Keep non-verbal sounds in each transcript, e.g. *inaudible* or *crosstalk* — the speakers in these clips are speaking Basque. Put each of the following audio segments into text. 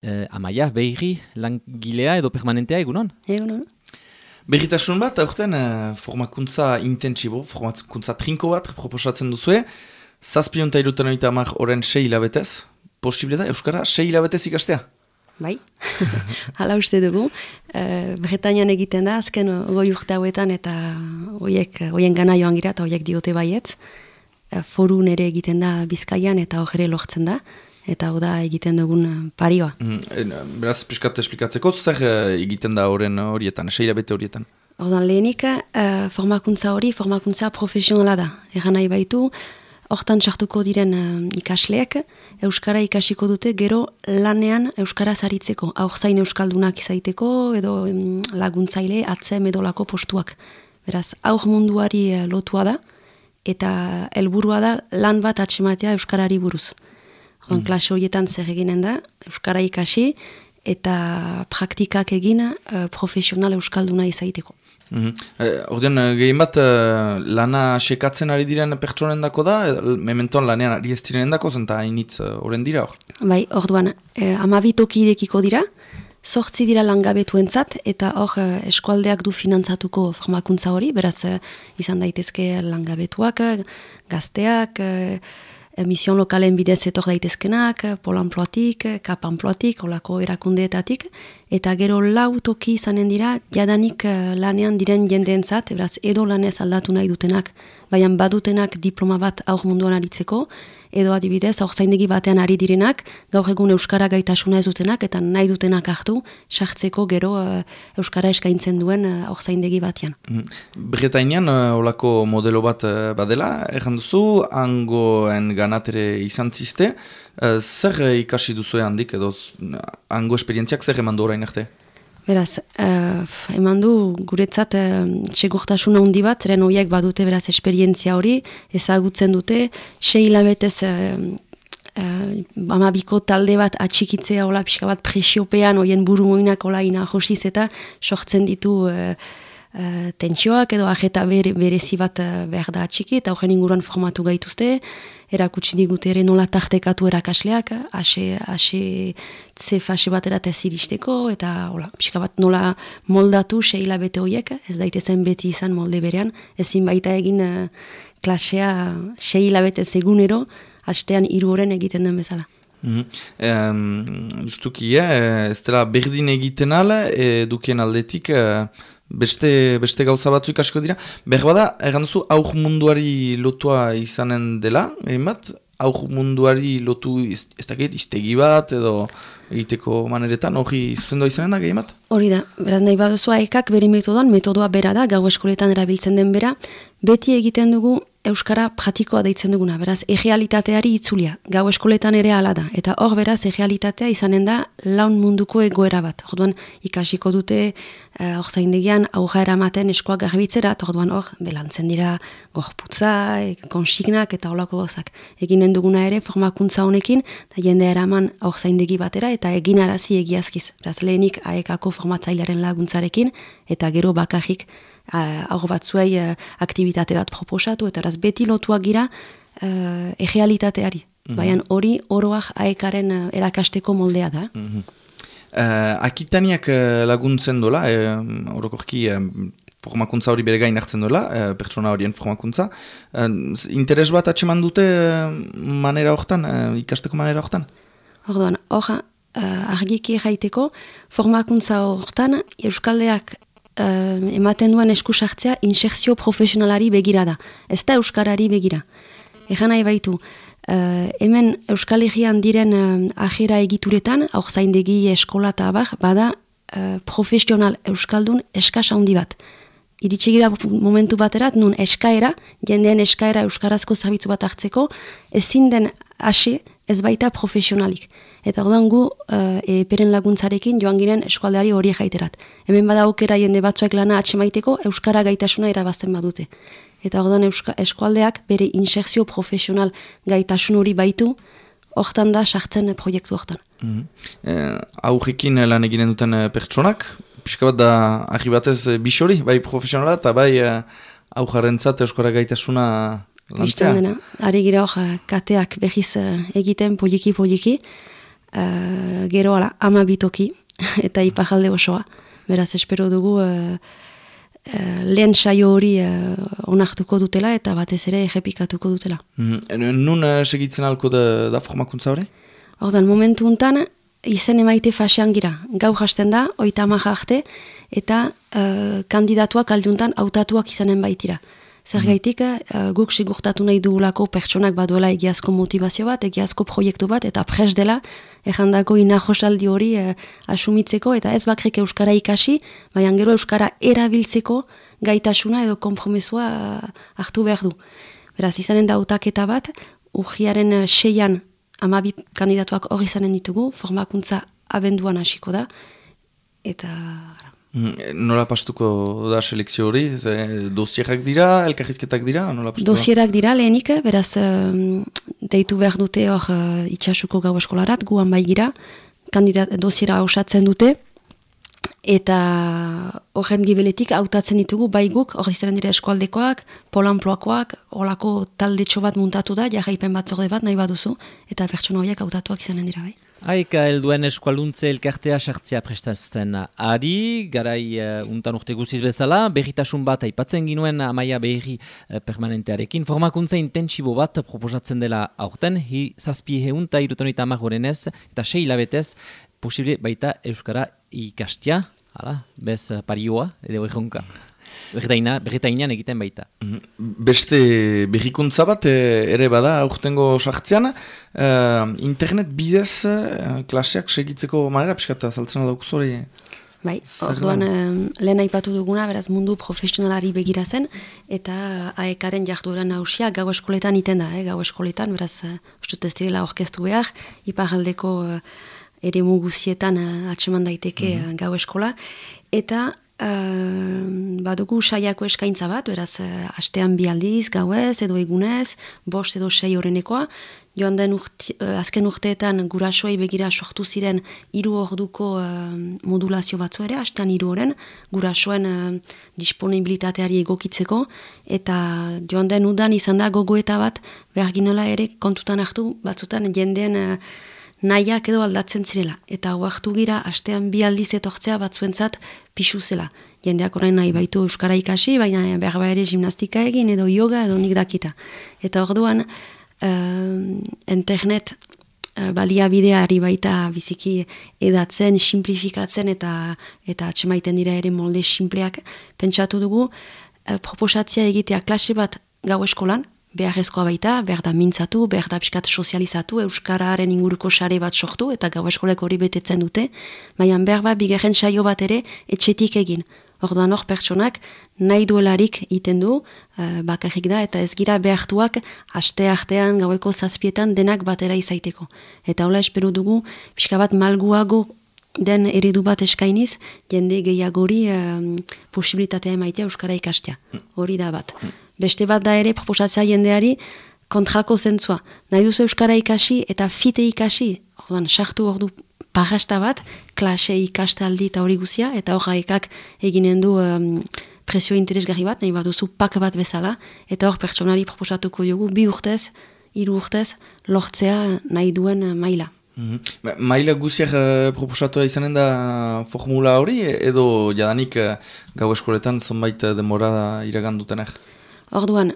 Eh, amaia, behiri, langilea edo permanentea egunon? Egunon. Berritasun bat, aurten eh, formakuntza intentsibo, formakuntza trinko bat proposatzen duzue, zazpion eta irutan oita amak oren sei hilabetez, posible da, Euskara, sei hilabetez ikastea? Bai, *laughs* hala uste dugu. E, Bretañan egiten da, azken goi urte hauetan eta oiek, oien gana joan gira eta oiek diote baietz. E, foru nere egiten da bizkaian eta hori lortzen da eta hau da egiten dugun eh, parioa. Mm, beraz, piskat esplikatzeko, zer uh, egiten da horren horietan, seila bete horietan? Hordan lehenik, uh, formakuntza hori, formakuntza profesionala da. Egan nahi baitu, hortan txartuko diren ikasleek, Euskara ikasiko dute gero lanean Euskara zaritzeko. Aur zain Euskaldunak izaiteko, edo um, laguntzaile, atzem edo lako postuak. Beraz, aur munduari lotua da, eta helburua da lan bat atxematea Euskarari buruz. Orduan, klase horietan zer eginen da, Euskara ikasi, eta praktikak egin uh, profesional Euskalduna izaiteko. Mm -hmm. Ordean, gehien bat, lana sekatzen ari diren pertsonen dako da, mementoan lanean ari ez diren dako, zenta hainitz horren dira hor? Bai, orduan, eh, amabitoki idekiko dira, sortzi dira langabetuentzat eta hor eskualdeak du finantzatuko formakuntza hori, beraz izan daitezke langabetuak, gazteak, emision lokalen bidez etor daitezkenak, polanploatik, kapanploatik, olako erakundeetatik, eta gero lau toki izanen dira, jadanik eh, lanean diren jendeentzat, beraz edo lanez aldatu nahi dutenak, baina badutenak diploma bat aur munduan aritzeko, edo adibidez, hor zaindegi batean ari direnak, gaur egun Euskara gaitasuna ez dutenak, eta nahi dutenak hartu, sartzeko gero uh, Euskara eskaintzen duen eh, hor uh, zaindegi batean. Bretainean, uh, olako modelo bat badela, erran duzu, angoen ganatere izan ziste, zer ikasi duzu handik, edo ango esperientziak zer eman orain arte? Beraz, uh, eman du guretzat uh, segurtasun handi bat, zeren horiek badute beraz esperientzia hori, ezagutzen dute, sei hilabetez uh, uh, amabiko talde bat atxikitzea, hola, pixka bat presiopean, hoien buru moinak hola ina josiz eta sortzen ditu uh, uh, tentsioak edo ajeta berezi bat uh, behar da atxiki, eta horren inguruan formatu gaituzte, erakutsi digute ere nola tartekatu erakasleak, ase, ase ze fase bat erat ez iristeko, eta hola, pixka bat nola moldatu seila bete horiek, ez daitezen beti izan molde berean, ezin baita egin uh, klasea seila bete zegunero, hastean hiru egiten den bezala. Mm -hmm. justuki, eh, ez dela berdin egiten ala, edukien aldetik, eh, beste, beste gauza batzuk asko dira. Behar bada, egan duzu, auk munduari lotua izanen dela, egin bat, auk munduari lotu ez, ez dakit, iztegi bat edo egiteko maneretan, hori zuzendoa izanen da, gehien bat? Hori da, beraz nahi baduzu aekak bere metodoan, metodoa bera da, gau eskoletan erabiltzen den bera, beti egiten dugu Euskara pratikoa deitzen duguna, beraz, egealitateari itzulia, gau eskoletan ere ala da, eta hor beraz, egealitatea izanen da laun munduko egoera bat. Orduan, ikasiko dute, uh, hor zaindegian, auja eramaten eskoak garbitzera, orduan hor, belantzen dira gorputza, e, konsignak eta holako gozak. Eginen duguna ere, formakuntza honekin, eta jende eraman hor zaindegi batera, eta egin arazi egiazkiz. Beraz, lehenik aekako formatzailearen laguntzarekin, eta gero bakarrik hor batzuei uh, aktivitate bat proposatu, eta eraz beti lotuak gira uh, egealitateari. Mm Baina hori oroak aekaren uh, erakasteko moldea da. Mm -hmm. uh, akitaniak laguntzen dola, uh, orokorki formakuntza hori bere gain hartzen dola, uh, pertsona horien formakuntza. Uh, interes bat atseman dute manera hortan, uh, ikasteko manera hortan? Orduan, hor, uh, argiki jaiteko, formakuntza hortan, Euskaldeak uh, ematen duen esku sartzea inserzio profesionalari begira da. Ez da Euskarari begira. Egan nahi baitu, uh, hemen Euskal Herrian diren uh, ajera egituretan, hau zaindegi eskola eta abar, bada uh, profesional Euskaldun eskasa handi bat. Iritsi momentu baterat, nun eskaera, jendeen eskaera Euskarazko zabitzu bat hartzeko, ezin den hasi ez baita profesionalik. Eta ordan gu uh, eperen laguntzarekin joan ginen eskualdeari hori jaiterat. Hemen bada aukera jende batzuek lana atxemaiteko Euskara gaitasuna irabazten badute. Eta ordan eskualdeak bere inserzio profesional gaitasun hori baitu, hortan da sartzen proiektu hortan. Mm -hmm. e, lan eginen duten eh, pertsonak, pixka bat da ahi batez bisori, bai profesionala eta bai aujarentzat Euskara gaitasuna lantzea. Ari gira hor, kateak behiz egiten poliki-poliki, uh, gero ala, ama bitoki, *laughs* eta ipajalde osoa. Beraz, espero dugu uh, uh, lehen saio hori uh, onartuko dutela eta batez ere ejepikatuko dutela. Mm -hmm. Nun uh, segitzen alko da, da formakuntza hori? Hortan, momentu untan, izen emaite fasean gira. Gau jasten da, oita amaja arte, eta uh, kandidatuak alduntan autatuak izanen baitira. Zer gaitik, uh, guk sigurtatu nahi dugulako pertsonak baduela egiazko motivazio bat, egiazko proiektu bat, eta pres dela, errandako inahosaldi hori uh, asumitzeko, eta ez bakrik Euskara ikasi, baina gero Euskara erabiltzeko gaitasuna edo kompromesua uh, hartu behar du. Beraz, izanen da autaketa bat, urgiaren uh, seian amabi kandidatuak hori izanen ditugu, formakuntza abenduan hasiko da, eta... Mm, nola pastuko da selekzio hori? Dosierak dira, elkarrizketak dira? Nola Dosierak dira lehenik, beraz deitu behar dute hor uh, itxasuko gau eskolarat, guan bai gira, dosiera hausatzen dute, eta horren gibeletik hautatzen ditugu bai guk, hori izan dira eskualdekoak, polanploakoak, holako taldetxo bat muntatu da, jarraipen bat zorde bat nahi baduzu, eta pertsona horiek hautatuak izanen dira bai. Aika helduen eskualuntze elkartea sartzea prestatzen ari, garai uh, untan urte guziz bezala, berritasun bat aipatzen ginuen amaia berri uh, permanentearekin. Formakuntza intentsibo bat proposatzen dela aurten, hi zazpi heunta irutonita amagorenez, eta sei labetez, posible baita Euskara ikastia, hala, bez parioa, edo egonka. Berretainan egiten baita. Mhm. Beste berrikuntza bat eh, ere bada aurtengo sartzean, uh, internet bidez uh, klaseak segitzeko manera, piskata saltzen dauk zori? Bai, orduan lehen aipatu duguna, beraz mundu profesionalari begira zen, eta aekaren jarduera nausia gau eskoletan iten da, eh, gau eskoletan, beraz, uh, ustut ez direla orkestu behar, iparaldeko uh, ere muguzietan uh, atseman daiteke mm gau eskola, eta Uh, badugu saiako eskaintza bat, beraz, uh, astean bi aldiz, gauez, edo egunez, bost edo sei horrenekoa. Joan den urte, uh, azken urteetan gurasoei begira sortu ziren hiru orduko uh, modulazio batzu ere, astean hiru horren, gurasoen uh, disponibilitateari egokitzeko, eta joan den udan izan da gogoeta bat, behar ginola ere kontutan hartu, batzutan jendeen... Uh, nahiak edo aldatzen zirela. Eta huartu gira, astean bi aldiz etortzea batzuentzat pixu zela. Jendeak orain nahi baitu Euskara ikasi, baina behar ere gimnastika egin, edo yoga, edo nik dakita. Eta orduan, uh, internet uh, baliabideari baita biziki edatzen, simplifikatzen, eta eta atxemaiten dira ere molde simpleak pentsatu dugu, uh, proposatzea egitea klase bat gau eskolan, beharrezkoa baita, behar da mintzatu, behar da piskat sozializatu, Euskararen inguruko sare bat sortu, eta gau eskolek hori betetzen dute, baina behar bat bigarren saio bat ere etxetik egin. Orduan hor pertsonak nahi duelarik iten du, uh, bakarrik da, eta ez gira behartuak aste artean gaueko zazpietan denak batera izaiteko. Eta hola espero dugu, pixka bat malguago den eredu bat eskainiz, jende gehiagori um, posibilitatea emaitea Euskara ikastea. Hori da bat. Beste bat da ere proposatzea jendeari kontrako zentzua. Nahi duzu Euskara ikasi eta fite ikasi, orduan, sartu ordu pagasta bat, klase ikastaldi eta hori guzia, eta hor haikak eginen du um, presio interesgarri bat, nahi bat duzu pak bat bezala, eta hor pertsonari proposatuko dugu bi urtez, hiru urtez, lortzea nahi duen maila. Mm -hmm. Maila guziak uh, proposatu izanen da formula hori, edo jadanik uh, gau eskoletan zonbait demora iragandutenak? Orduan,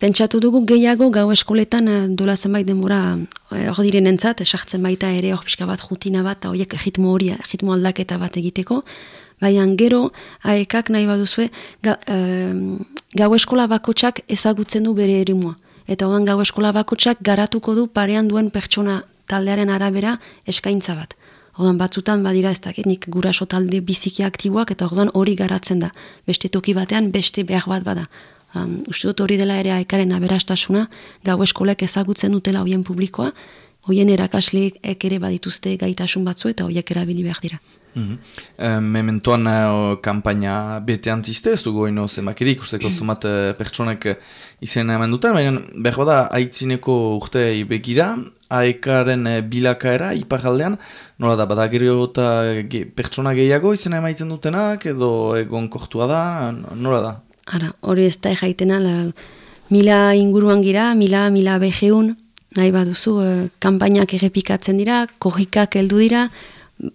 pentsatu dugu gehiago gau eskoletan eh, dola zenbait denbora eh, hor diren entzat, esartzen baita ere hor pixka bat jutina bat, horiek ritmo hori, ritmo aldaketa bat egiteko, baina gero, aekak nahi baduzue, ga, gau eskola bakotsak ezagutzen du bere erimua. Eta odan gau eskola bakotsak garatuko du parean duen pertsona taldearen arabera eskaintza bat. Ordan batzutan badira ez dakit nik guraso talde biziki aktiboak eta ordan hori garatzen da. Beste toki batean beste behar bat bada. Um, uste dut hori dela ere aekaren aberastasuna, gau eskolek ezagutzen dutela hoien publikoa, hoien erakasleek ere badituzte gaitasun batzu eta hoiek erabili behar dira. Mm -hmm. mementoan uh, kampaina bete antziste, ez dugu ino zenbakirik, usteko zumat *clears throat* uh, pertsonek izen hemen duten, baina behar bada aitzineko urte begira, aekaren bilakaera iparaldean, nola da, bada gero eta ge, pertsona gehiago izen emaitzen dutenak, edo egon kortua da, nola da? Ara, hori ez da jaitena, la, mila inguruan gira, mila, mila beheun, nahi baduzu, uh, kanpainak errepikatzen dira, korrikak heldu dira,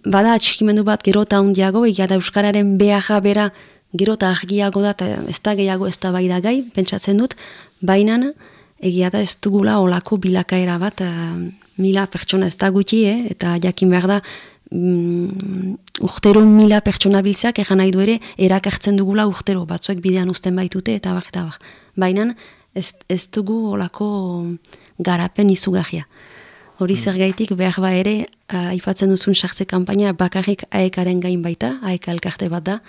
bada atxikimendu bat gero eta hundiago, egia da Euskararen beharra bera gero eta argiago da, ez da gehiago ez da bai da gai, pentsatzen dut, baina egia da ez dugula olako bilakaera bat, mila pertsona ez da gutxi, eh? eta jakin behar da, mm, urtero mila pertsona biltzeak egan nahi du ere erakartzen dugula urtero, batzuek bidean uzten baitute eta bak eta bak. Baina ez, ez dugu olako garapen izugarria. Hori mm. zer gaitik behar ba ere, aipatzen duzun sartze kanpaina bakarrik aekaren gain baita, aeka elkarte bat da,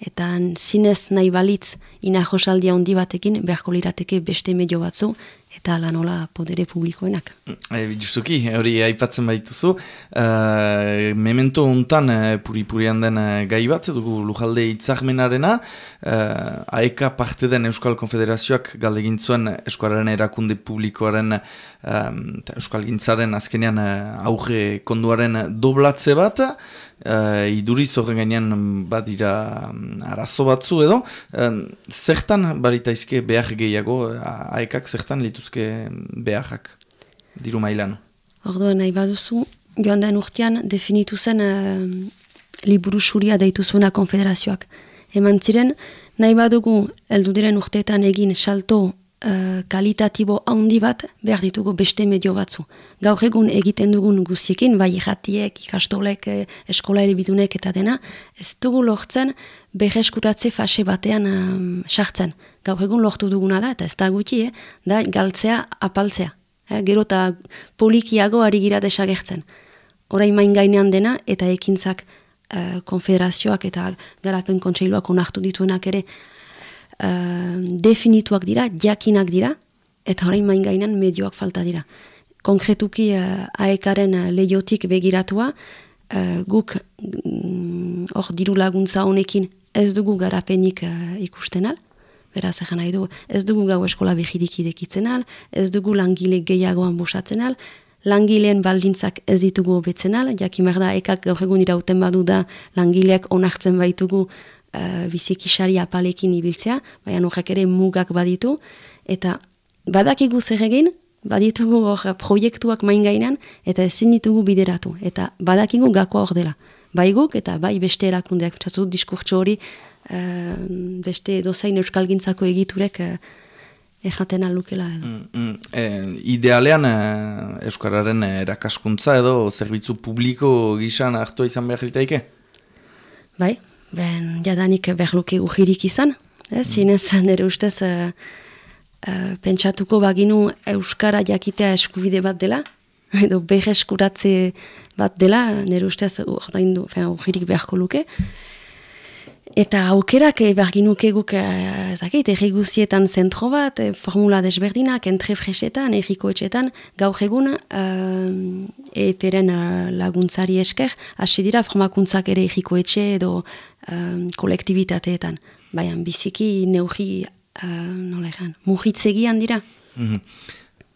eta zinez nahi balitz ina josaldia handi batekin beharko lirateke beste medio batzu eta lanola podere publikoenak. E, justuki, hori aipatzen baituzu, uh, memento untan uh, puri-purian den gai bat, dugu lujalde itzahmenarena, uh, aeka parte den Euskal Konfederazioak galdegin zuen Euskararen erakunde publikoaren um, Euskal Gintzaren azkenean auge konduaren doblatze bat, uh, iduriz horren gainean badira um, arazo batzu edo, uh, zertan baritaizke behar gehiago, uh, aekak zertan lituzke beharrak, diru mailan? Orduan nahi baduzu, joan den urtean definitu zen uh, liburu suria deitu zuena konfederazioak. Eman ziren, nahi badugu eldu diren urteetan egin salto kalitatibo handi bat behar ditugu beste medio batzu. Gaur egun egiten dugun guziekin, bai jatiek, ikastolek, eh, eskola bitunek eta dena, ez dugu lortzen beheskuratze fase batean um, sartzen. Gaur egun lortu duguna da, eta ez da gutxi, eh, da galtzea apaltzea. Eh, gero eta polikiago ari gira desagertzen. Horain main gainean dena, eta ekintzak uh, konfederazioak eta garapen kontseiluak onartu dituenak ere, definituak dira, jakinak dira, eta horrein main gainan medioak falta dira. Konkretuki uh, aekaren uh, lehiotik begiratua, uh, guk mm, hor mm, diru laguntza honekin ez dugu garapenik uh, ikusten al, beraz egan nahi du, ez dugu gau eskola behirik idekitzen al, ez dugu langile gehiagoan busatzen al, langileen baldintzak ez ditugu betzen al, jakimak da ekak gaur egun irauten badu da langileak onartzen baitugu uh, bizikisari apalekin ibiltzea, baina horrek ere mugak baditu, eta badakigu zer egin, baditugu hor proiektuak main gainan, eta ezin ditugu bideratu, eta badakigu gakoa hor dela. Bai guk, eta bai beste erakundeak, txatu diskurtso hori, uh, beste dozain euskalgintzako egiturek, uh, Ejaten alukela edo. Mm, mm, e, idealean Euskararen erakaskuntza edo zerbitzu publiko gisan hartu izan behar litaike? Bai, ben jadanik berluke ujirik izan, eh? zinez nire ustez uh, uh, pentsatuko baginu Euskara jakitea eskubide bat dela, *laughs* edo behe eskuratze bat dela, nire ustez ujirik beharko luke. Eta aukerak e, berginuke guk, ezakit, erri guzietan zentro bat, formula desberdinak, entre fresetan, erriko etxetan, gaur egun uh, eperen laguntzari esker, hasi dira formakuntzak ere erriko etxe edo um, kolektibitateetan. Baina biziki neugi, uh, nola egan, mugitzegian dira. Mm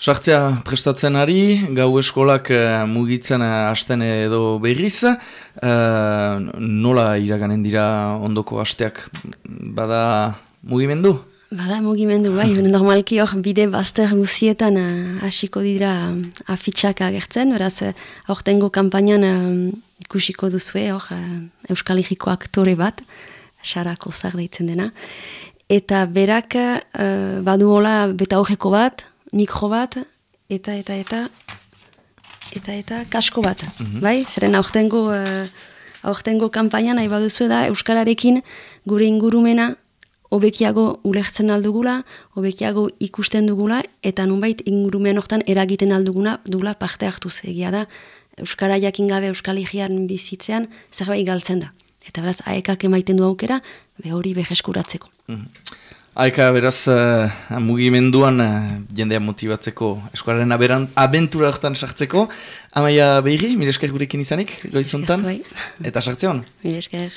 Sartzea prestatzen ari, gau eskolak uh, mugitzen uh, hasten edo berriz, uh, nola iraganen dira ondoko hasteak, bada mugimendu? Bada mugimendu, bai, normalki hor bide bazter guzietan hasiko dira afitxak agertzen, beraz, aurtengo kampainan ikusiko duzue, hor, uh, Euskal Herriko aktore bat, xarako zar deitzen dena. Eta berak uh, badu hola beta horreko bat, mikro bat, eta, eta, eta, eta, eta, kasko bat. Mm Bai, zeren aurtengo, uh, aurtengo kampainan nahi baduzu da, Euskararekin gure ingurumena hobekiago ulertzen aldugula, hobekiago ikusten dugula, eta nunbait ingurumen hortan eragiten alduguna dugula parte hartuz egia da, Euskara jakin gabe Euskal Higian bizitzean zerbait galtzen da. Eta beraz, aekak emaiten du aukera, be hori beheskuratzeko. Mm Aeka beraz, uh, mugimenduan uh, jendea motibatzeko eskuaren aberan, abentura horretan sartzeko. Amaia behiri, mire esker gurekin izanik, goizuntan. Bai. Eta sartzeon? Mire esker.